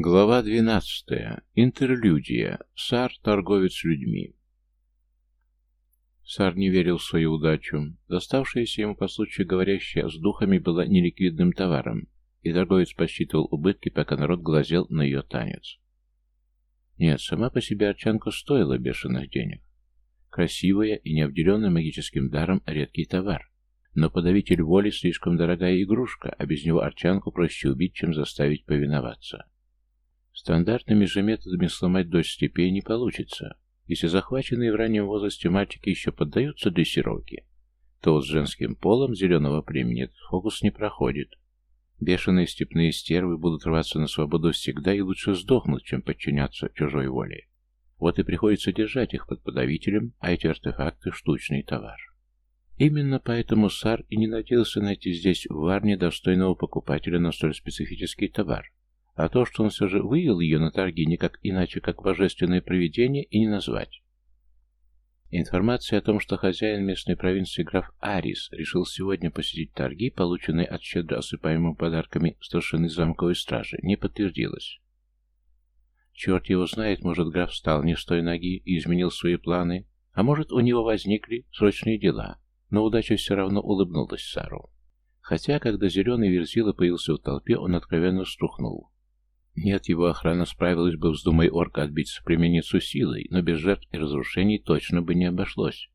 Глава 12. Интерлюдия. Сар – торговец людьми. Сар не верил в свою удачу. Доставшаяся ему по случаю говорящая с духами была неликвидным товаром, и торговец посчитывал убытки, пока народ глазел на ее танец. Нет, сама по себе арчанка стоила бешеных денег. Красивая и необделенная магическим даром редкий товар. Но подавитель воли слишком дорогая игрушка, а без него арчанку проще убить, чем заставить повиноваться. Стандартными же методами сломать дочь степей не получится. Если захваченные в раннем возрасте мальчики еще поддаются дрессировке, то вот с женским полом зеленого племени этот фокус не проходит. Бешеные степные стервы будут рваться на свободу всегда и лучше сдохнуть, чем подчиняться чужой воле. Вот и приходится держать их под подавителем, а эти артефакты – штучный товар. Именно поэтому Сар и не надеялся найти здесь в Варне достойного покупателя на столь специфический товар, а то, что он все же вывел ее на торги никак иначе, как божественное провидение, и не назвать. Информация о том, что хозяин местной провинции граф Арис решил сегодня посетить торги, полученные от щедро осыпаемым подарками старшины замковой стражи, не подтвердилась. Черт его знает, может, граф встал не с той ноги и изменил свои планы, а может, у него возникли срочные дела, но удача все равно улыбнулась Сару. Хотя, когда зеленый верзила появился в толпе, он откровенно струхнул. Нет, его охрана справилась бы, вздумай орка отбить соплеменницу силой, но без жертв и разрушений точно бы не обошлось.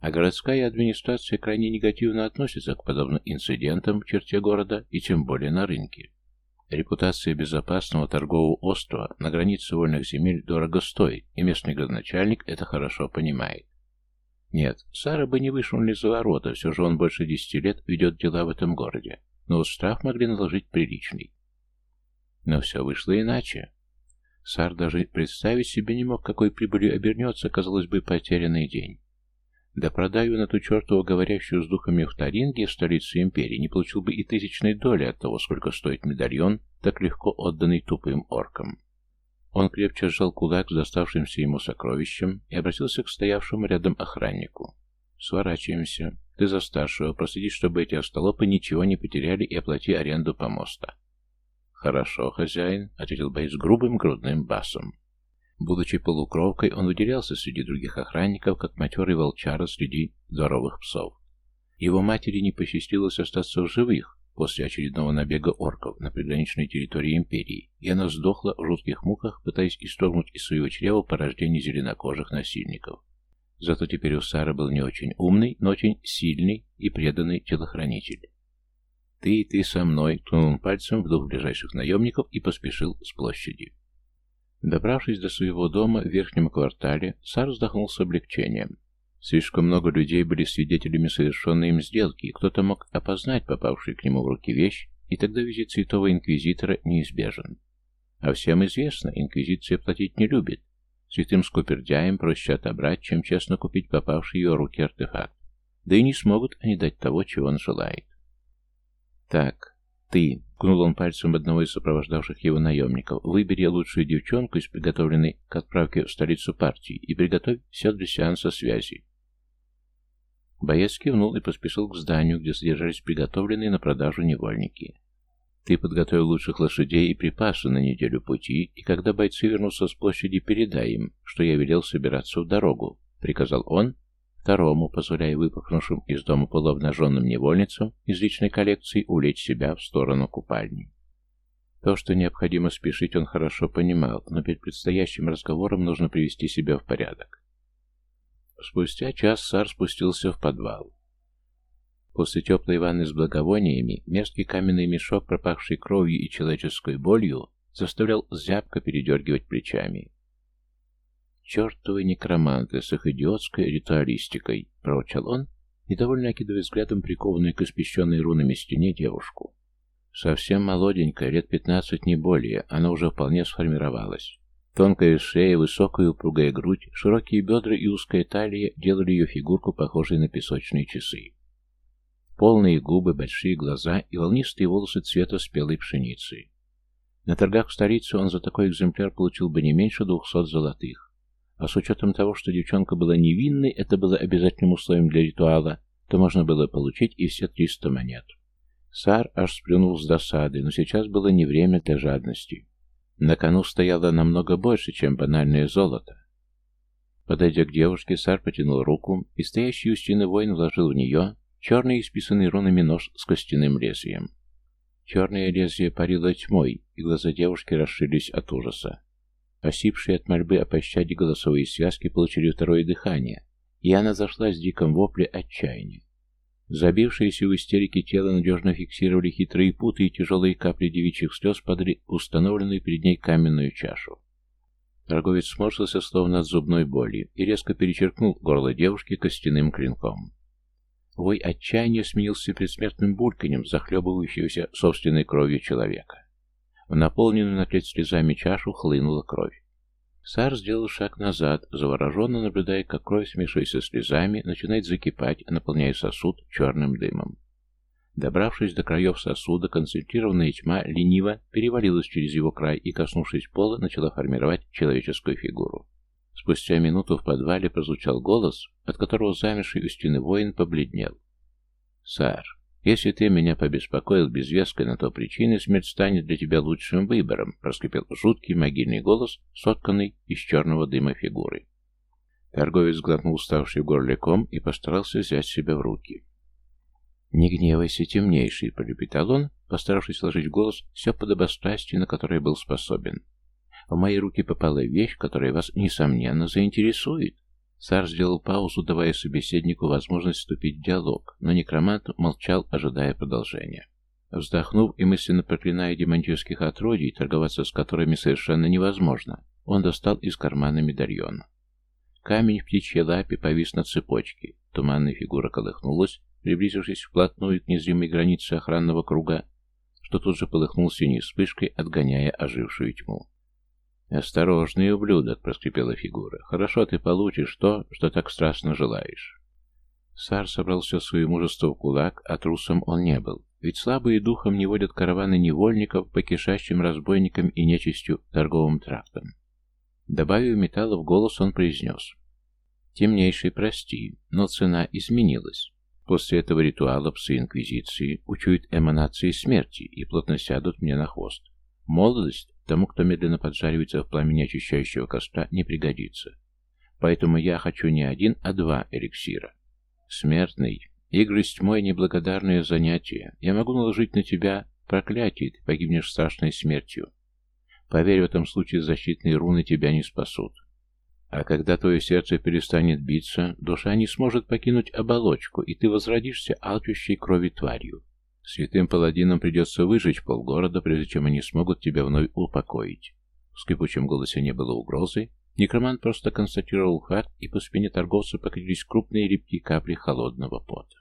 А городская администрация крайне негативно относится к подобным инцидентам в черте города и тем более на рынке. Репутация безопасного торгового острова на границе вольных земель дорого стоит, и местный градоначальник это хорошо понимает. Нет, Сара бы не вышел за ворота, все же он больше десяти лет ведет дела в этом городе, но вот штраф могли наложить приличный. Но все вышло иначе. Сар даже представить себе не мог, какой прибылью обернется, казалось бы, потерянный день. Да продаю на ту чертову говорящую с духами в Таринге, столицу империи, не получил бы и тысячной доли от того, сколько стоит медальон, так легко отданный тупым оркам. Он крепче сжал кулак с доставшимся ему сокровищем и обратился к стоявшему рядом охраннику. «Сворачиваемся. Ты за старшего. Проследи, чтобы эти остолопы ничего не потеряли и оплати аренду помоста». «Хорошо, хозяин», — ответил боец грубым грудным басом. Будучи полукровкой, он выделялся среди других охранников, как матерый волчара среди здоровых псов. Его матери не посчастливилось остаться в живых после очередного набега орков на приграничной территории Империи, и она сдохла в жутких муках, пытаясь исторгнуть из своего чрева порождение зеленокожих насильников. Зато теперь у Сары был не очень умный, но очень сильный и преданный телохранитель. «Ты, ты со мной!» — ткнул пальцем в двух ближайших наемников и поспешил с площади. Добравшись до своего дома в верхнем квартале, Сар вздохнул с облегчением. Слишком много людей были свидетелями совершенной им сделки, и кто-то мог опознать попавшую к нему в руки вещь, и тогда визит святого инквизитора неизбежен. А всем известно, инквизиция платить не любит. Святым скупердяям проще отобрать, чем честно купить попавший в ее руки артефакт. Да и не смогут они дать того, чего он желает. «Так, ты», — кнул он пальцем одного из сопровождавших его наемников, «выбери лучшую девчонку из приготовленной к отправке в столицу партии и приготовь все для сеанса связи». Боец кивнул и поспешил к зданию, где содержались приготовленные на продажу невольники. «Ты подготовил лучших лошадей и припасы на неделю пути, и когда бойцы вернутся с площади, передай им, что я велел собираться в дорогу», — приказал он, Второму, позволяя выпахнувшим из дома полуобнаженным невольницам из личной коллекции увлечь себя в сторону купальни. То, что необходимо спешить, он хорошо понимал, но перед предстоящим разговором нужно привести себя в порядок. Спустя час Сар спустился в подвал. После теплой ванны с благовониями мерзкий каменный мешок, пропахший кровью и человеческой болью, заставлял зябко передергивать плечами. «Чертовы некроманты с их идиотской ритуалистикой!» — проворчал он, недовольно окидывая взглядом прикованную к испещенной рунами стене девушку. Совсем молоденькая, лет пятнадцать не более, она уже вполне сформировалась. Тонкая шея, высокая упругая грудь, широкие бедра и узкая талия делали ее фигурку похожей на песочные часы. Полные губы, большие глаза и волнистые волосы цвета спелой пшеницы. На торгах в столице он за такой экземпляр получил бы не меньше двухсот золотых. А с учетом того, что девчонка была невинной, это было обязательным условием для ритуала, то можно было получить и все 300 монет. Сар аж сплюнул с досады, но сейчас было не время для жадности. На кону стояло намного больше, чем банальное золото. Подойдя к девушке, Сар потянул руку, и стоящий у стены воин вложил в нее черный исписанный рунами нож с костяным лезвием. Черное лезвие парило тьмой, и глаза девушки расширились от ужаса. Осипшие от мольбы о пощаде голосовые связки получили второе дыхание, и она зашла с диком вопле отчаяния. Забившиеся в истерике тело надежно фиксировали хитрые путы, и тяжелые капли девичьих слез падали установленную перед ней каменную чашу. Торговец сморщился, словно от зубной боли, и резко перечеркнул горло девушки костяным клинком. Вой отчаяния сменился предсмертным бульканем, захлебывающегося собственной кровью человека. В наполненную наконец слезами чашу хлынула кровь. Сар сделал шаг назад, завороженно наблюдая, как кровь, смешиваясь со слезами, начинает закипать, наполняя сосуд черным дымом. Добравшись до краев сосуда, концентрированная тьма лениво перевалилась через его край и, коснувшись пола, начала формировать человеческую фигуру. Спустя минуту в подвале прозвучал голос, от которого замерший у стены воин побледнел. «Сар, если ты меня побеспокоил без веской на то причины, смерть станет для тебя лучшим выбором», проскрипел жуткий могильный голос, сотканный из черного дыма фигуры. Торговец глотнул уставший в и постарался взять себя в руки. «Не гневайся, темнейший», — пролепетал он, постаравшись сложить в голос все подобострастие, на которое был способен. В мои руки попала вещь, которая вас, несомненно, заинтересует. Сар сделал паузу, давая собеседнику возможность вступить в диалог, но некромант молчал, ожидая продолжения. Вздохнув и мысленно проклиная демонических отродий, торговаться с которыми совершенно невозможно, он достал из кармана медальон. Камень в птичьей лапе повис на цепочке, туманная фигура колыхнулась, приблизившись вплотную к незримой границе охранного круга, что тут же полыхнул синей вспышкой, отгоняя ожившую тьму. «Осторожный ублюдок!» — проскрипела фигура. «Хорошо ты получишь то, что так страстно желаешь». Сар собрал все свое мужество в кулак, а трусом он не был. Ведь слабые духом не водят караваны невольников по кишащим разбойникам и нечистью торговым трактам. Добавив металла в голос, он произнес. «Темнейший, прости, но цена изменилась. После этого ритуала псы Инквизиции учуют эманации смерти и плотно сядут мне на хвост. Молодость тому, кто медленно поджаривается в пламени очищающего костра, не пригодится. Поэтому я хочу не один, а два эликсира. Смертный, игры с тьмой — неблагодарное занятие. Я могу наложить на тебя проклятие, ты погибнешь страшной смертью. Поверь, в этом случае защитные руны тебя не спасут. А когда твое сердце перестанет биться, душа не сможет покинуть оболочку, и ты возродишься алчущей крови тварью. Святым паладинам придется выжечь полгорода, прежде чем они смогут тебя вновь упокоить. В скрипучем голосе не было угрозы. Некромант просто констатировал факт, и по спине торговца покатились крупные липкие капли холодного пота.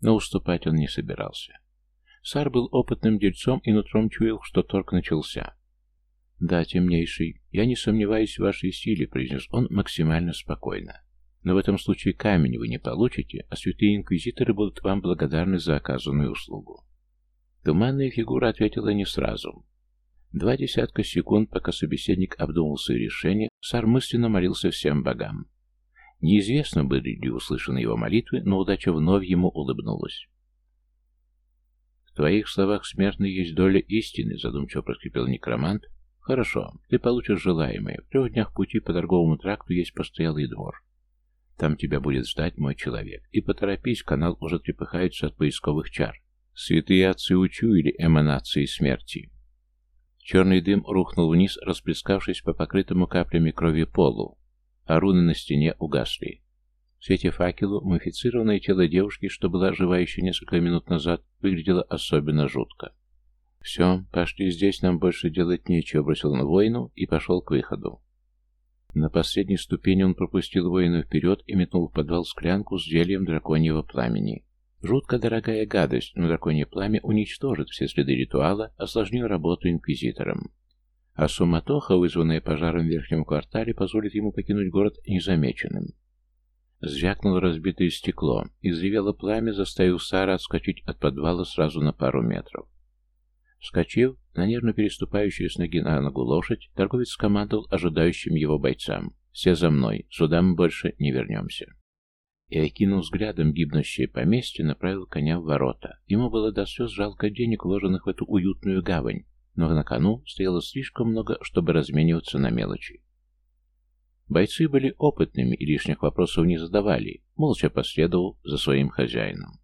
Но уступать он не собирался. Сар был опытным дельцом и нутром чуял, что торг начался. «Да, темнейший, я не сомневаюсь в вашей силе», — произнес он максимально спокойно. Но в этом случае камень вы не получите, а святые инквизиторы будут вам благодарны за оказанную услугу. Туманная фигура ответила не сразу. Два десятка секунд, пока собеседник обдумал свои решения, Сар мысленно молился всем богам. Неизвестно, были ли услышаны его молитвы, но удача вновь ему улыбнулась. «В твоих словах смертной есть доля истины», — задумчиво проскрипел некромант. «Хорошо, ты получишь желаемое. В трех днях пути по торговому тракту есть постоялый двор. Там тебя будет ждать мой человек. И поторопись, канал уже трепыхается от поисковых чар. Святые отцы учуяли эманации смерти. Черный дым рухнул вниз, расплескавшись по покрытому каплями крови полу, а руны на стене угасли. В свете факелу мумифицированное тело девушки, что была жива еще несколько минут назад, выглядело особенно жутко. «Все, пошли здесь, нам больше делать нечего», — бросил он воину и пошел к выходу. На последней ступени он пропустил воина вперед и метнул в подвал склянку с зельем драконьего пламени. Жутко дорогая гадость, но драконье пламя уничтожит все следы ритуала, осложнив работу инквизиторам. А суматоха, вызванная пожаром в верхнем квартале, позволит ему покинуть город незамеченным. Звякнуло разбитое стекло, и взревело пламя, заставив Сара отскочить от подвала сразу на пару метров. Вскочив на нервно переступающую с ноги на ногу лошадь, торговец скомандовал ожидающим его бойцам. «Все за мной, сюда мы больше не вернемся». И, окинув взглядом гибнущее поместье, направил коня в ворота. Ему было до слез жалко денег, вложенных в эту уютную гавань, но на кону стояло слишком много, чтобы размениваться на мелочи. Бойцы были опытными и лишних вопросов не задавали, молча последовал за своим хозяином.